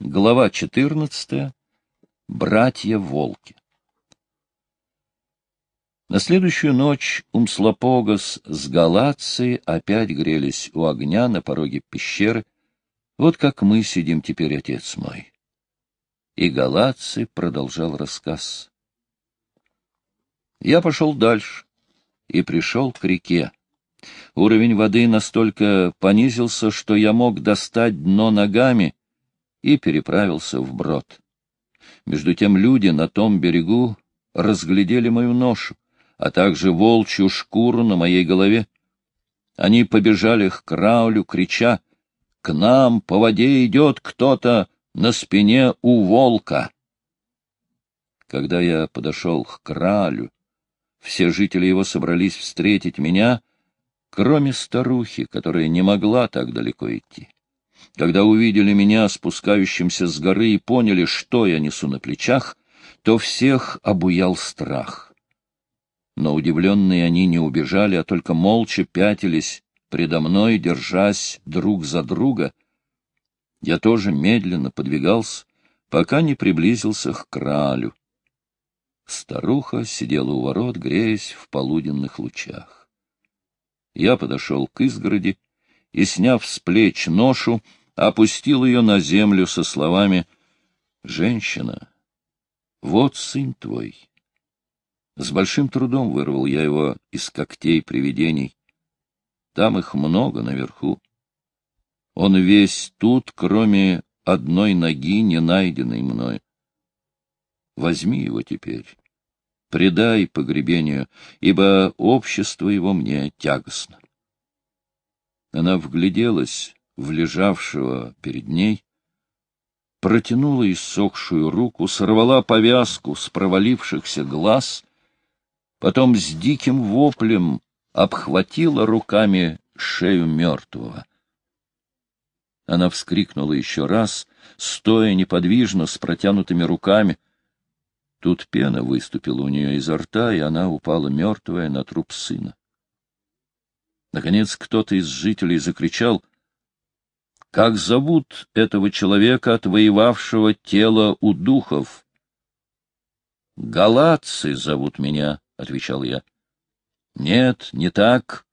Глава 14. Братья-волки. На следующую ночь Умслопогас с Галацией опять грелись у огня на пороге пещеры. Вот как мы сидим теперь, отец мой. И Галаций продолжал рассказ. Я пошел дальше и пришел к реке. Уровень воды настолько понизился, что я мог достать дно ногами — и переправился вброд. Между тем люди на том берегу разглядели мою ношу, а также волчью шкуру на моей голове. Они побежали к Краулю, крича «К нам по воде идет кто-то на спине у волка!» Когда я подошел к Кралю, все жители его собрались встретить меня, кроме старухи, которая не могла так далеко идти. Когда увидели меня спускающимся с горы и поняли, что я несу на плечах, то всех обуял страх. Но удивленные они не убежали, а только молча пятились предо мной, держась друг за друга. Я тоже медленно подвигался, пока не приблизился к кралю. Старуха сидела у ворот, греясь в полуденных лучах. Я подошел к изгороди и, сняв с плеч ношу, опустил ее на землю со словами «Женщина, вот сын твой». С большим трудом вырвал я его из когтей привидений. Там их много наверху. Он весь тут, кроме одной ноги, не найденной мной. Возьми его теперь, предай погребению, ибо общество его мне тягостно. Она вгляделась в лежавшего перед ней, протянула иссохшую руку, сорвала повязку с провалившихся глаз, потом с диким воплем обхватила руками шею мертвого. Она вскрикнула еще раз, стоя неподвижно с протянутыми руками. Тут пена выступила у нее изо рта, и она упала мертвая на труп сына. Наконец кто-то из жителей закричал — как зовут этого человека, отвоевавшего тело у духов? — Галатцы зовут меня, — отвечал я. — Нет, не так.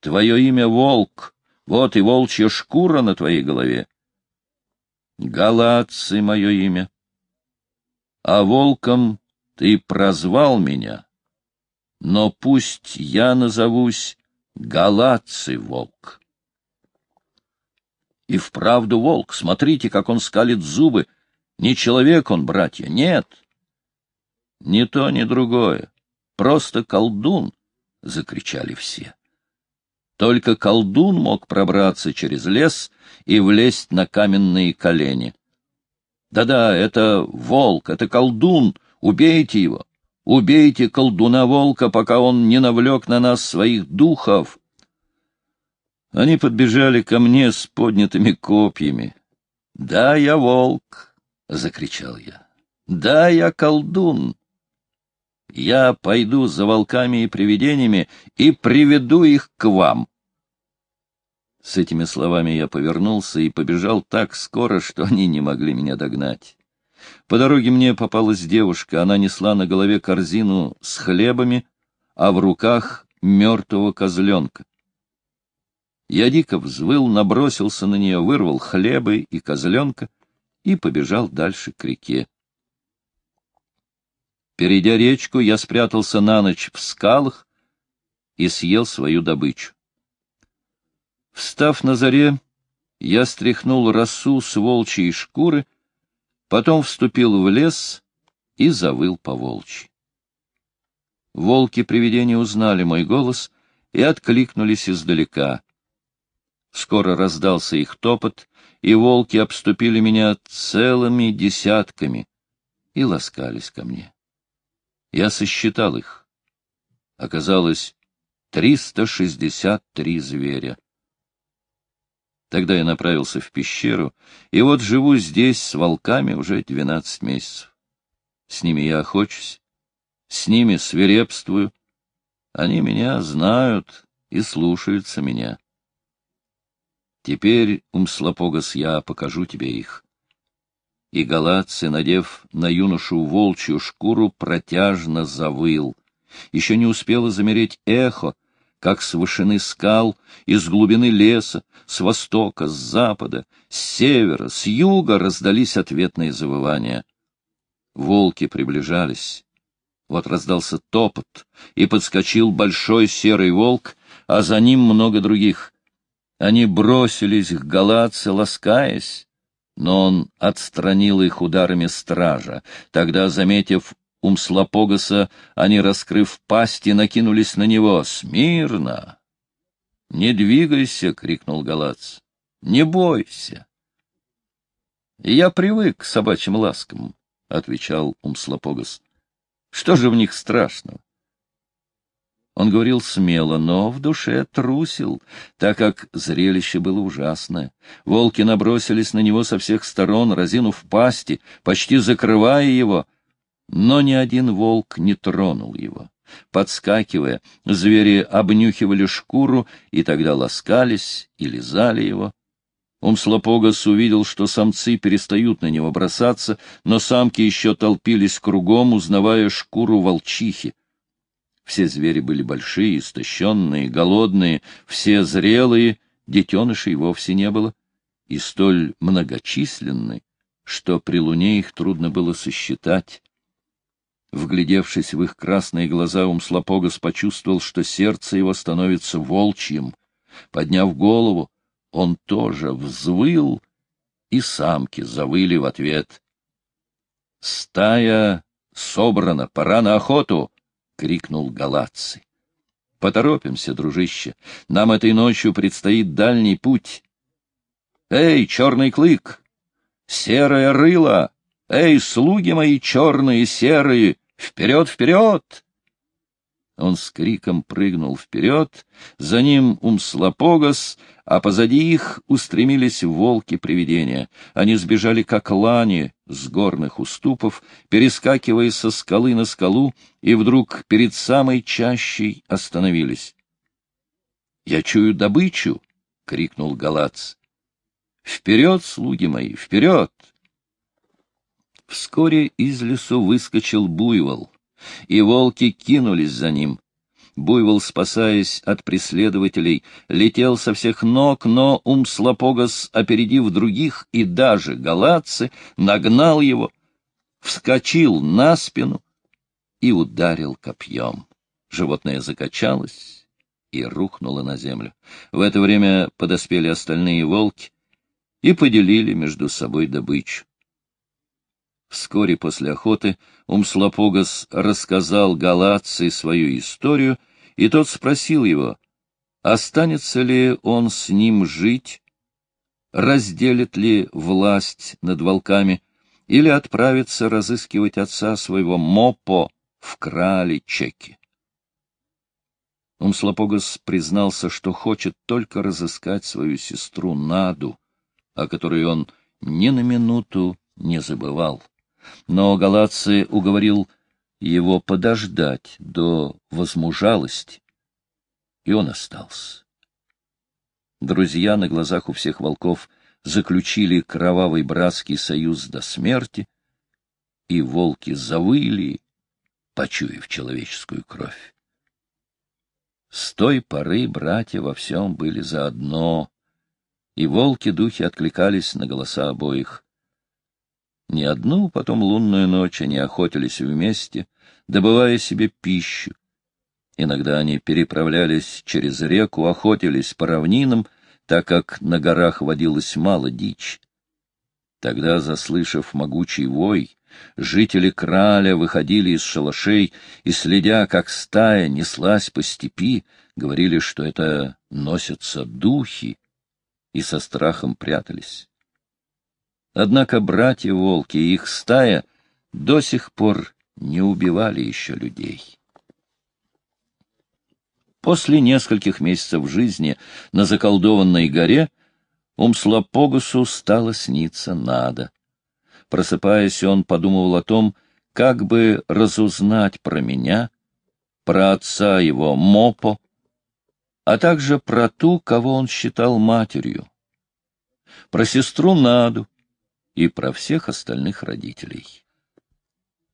Твое имя — Волк. Вот и волчья шкура на твоей голове. — Галатцы — мое имя. А волком ты прозвал меня. Но пусть я назовусь Галатцы Волк. И вправду волк, смотрите, как он скалит зубы. Не человек он, братья, нет. Ни то, ни другое. Просто колдун, — закричали все. Только колдун мог пробраться через лес и влезть на каменные колени. Да-да, это волк, это колдун, убейте его. Убейте колдуна-волка, пока он не навлек на нас своих духов. Они подбежали ко мне с поднятыми копьями. — Да, я волк! — закричал я. — Да, я колдун! Я пойду за волками и привидениями и приведу их к вам. С этими словами я повернулся и побежал так скоро, что они не могли меня догнать. По дороге мне попалась девушка, она несла на голове корзину с хлебами, а в руках мертвого козленка. Я дико взвыл, набросился на нее, вырвал хлебы и козленка и побежал дальше к реке. Перейдя речку, я спрятался на ночь в скалах и съел свою добычу. Встав на заре, я стряхнул росу с волчьей шкуры, потом вступил в лес и завыл по волчьи. Волки-привидения узнали мой голос и откликнулись издалека. Скоро раздался их топот, и волки обступили меня целыми десятками и ласкались ко мне. Я сосчитал их. Оказалось, триста шестьдесят три зверя. Тогда я направился в пещеру, и вот живу здесь с волками уже двенадцать месяцев. С ними я охочусь, с ними свирепствую. Они меня знают и слушаются меня. Теперь, Умслопогас, я покажу тебе их. И Галаци, надев на юношу волчью шкуру, протяжно завыл. Еще не успело замереть эхо, как с вышины скал, из глубины леса, с востока, с запада, с севера, с юга раздались ответные завывания. Волки приближались. Вот раздался топот, и подскочил большой серый волк, а за ним много других. Они бросились к Галаце, ласкаясь, но он отстранил их ударами стража. Тогда, заметив Умслопогаса, они, раскрыв пасти, накинулись на него. «Смирно!» «Не двигайся!» — крикнул Галац. «Не бойся!» «Я привык к собачьим ласкам», — отвечал Умслопогас. «Что же в них страшного?» Он говорил смело, но в душе трусил, так как зрелище было ужасное. Волки набросились на него со всех сторон, разинув пасти, почти закрывая его, но ни один волк не тронул его. Подскакивая, звери обнюхивали шкуру и тогда ласкались и лизали его. Умслопогас увидел, что самцы перестают на него бросаться, но самки еще толпились кругом, узнавая шкуру волчихи. Все звери были большие, истощенные, голодные, все зрелые, детенышей вовсе не было, и столь многочисленны, что при луне их трудно было сосчитать. Вглядевшись в их красные глаза, Умслопогас почувствовал, что сердце его становится волчьим. Подняв голову, он тоже взвыл, и самки завыли в ответ. «Стая собрана, пора на охоту!» — крикнул Галаций. — Поторопимся, дружище. Нам этой ночью предстоит дальний путь. — Эй, черный клык! Серое рыло! Эй, слуги мои черные, серые! Вперед, вперед! Он с криком прыгнул вперед, за ним Умслопогас, а позади их устремились волки-привидения. Они сбежали, как лани, с горных уступов, перескакивая со скалы на скалу, и вдруг перед самой чащей остановились. — Я чую добычу! — крикнул Галац. — Вперед, слуги мои, вперед! Вскоре из лесу выскочил буйвол и волки кинулись за ним. Буйвол, спасаясь от преследователей, летел со всех ног, но Умслопогас, опередив других и даже галатцы, нагнал его, вскочил на спину и ударил копьем. Животное закачалось и рухнуло на землю. В это время подоспели остальные волки и поделили между собой добычу. Вскоре после охоты Умслопогас рассказал Галации свою историю, и тот спросил его, останется ли он с ним жить, разделит ли власть над волками, или отправится разыскивать отца своего Мопо в крале Чеки. Умслопогас признался, что хочет только разыскать свою сестру Наду, о которой он ни на минуту не забывал но Галаций уговорил его подождать до возмужалости, и он остался. Друзья на глазах у всех волков заключили кровавый братский союз до смерти, и волки завыли, почуяв человеческую кровь. С той поры братья во всем были заодно, и волки-духи откликались на голоса обоих. Ни одну потом лунную ночь они охотились вместе, добывая себе пищу. Иногда они переправлялись через реку, охотились по равнинам, так как на горах водилось мало дичь. Тогда, заслышав могучий вой, жители краля выходили из шалашей и, следя, как стая неслась по степи, говорили, что это носятся духи, и со страхом прятались. Однако братья-волки и их стая до сих пор не убивали еще людей. После нескольких месяцев жизни на заколдованной горе Умслопогусу стало сниться надо. Просыпаясь, он подумывал о том, как бы разузнать про меня, про отца его Мопо, а также про ту, кого он считал матерью, про сестру Наду, и про всех остальных родителей.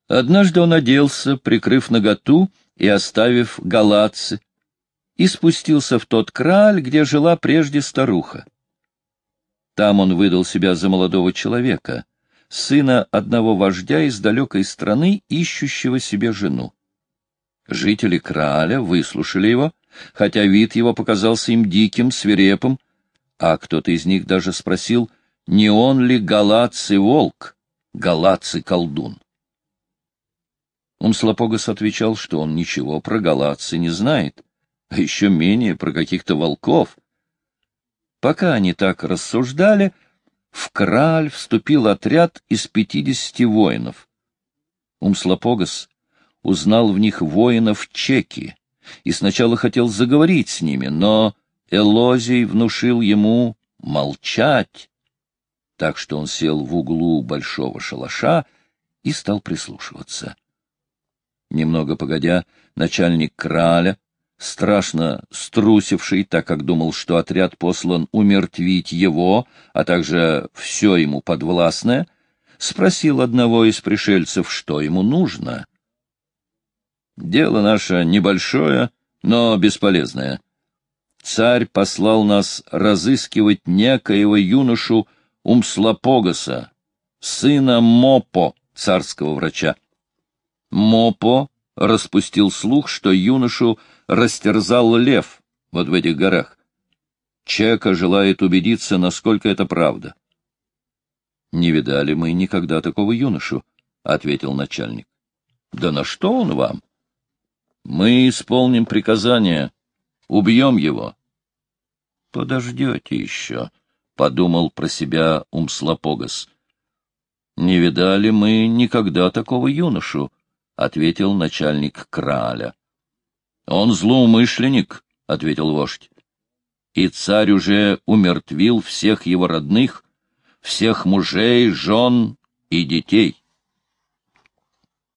Однажды он оделся, прикрыв наготу и оставив галатцы, и спустился в тот краль, где жила прежде старуха. Там он выдал себя за молодого человека, сына одного вождя из далекой страны, ищущего себе жену. Жители краля выслушали его, хотя вид его показался им диким, свирепым, а кто-то из них даже спросил, не он ли галаций волк, галаций колдун. Умслопогас отвечал, что он ничего про галаций не знает, а еще менее про каких-то волков. Пока они так рассуждали, в Краль вступил отряд из пятидесяти воинов. Умслопогас узнал в них воинов чеки и сначала хотел заговорить с ними, но Элозий внушил ему молчать, так что он сел в углу большого шалаша и стал прислушиваться. Немного погодя, начальник краля, страшно струсивший, так как думал, что отряд послан умертвить его, а также все ему подвластное, спросил одного из пришельцев, что ему нужно. «Дело наше небольшое, но бесполезное», царь послал нас разыскивать некоего юношу Умслопогаса, сына Мопо, царского врача. Мопо распустил слух, что юношу растерзал лев вот в этих горах. Чека желает убедиться, насколько это правда. — Не видали мы никогда такого юношу, — ответил начальник. — Да на что он вам? — Мы исполним приказание, Убьем его. — Подождете еще, — подумал про себя Умслопогас. — Не видали мы никогда такого юношу, — ответил начальник краля. — Он злоумышленник, — ответил вождь. И царь уже умертвил всех его родных, всех мужей, жен и детей.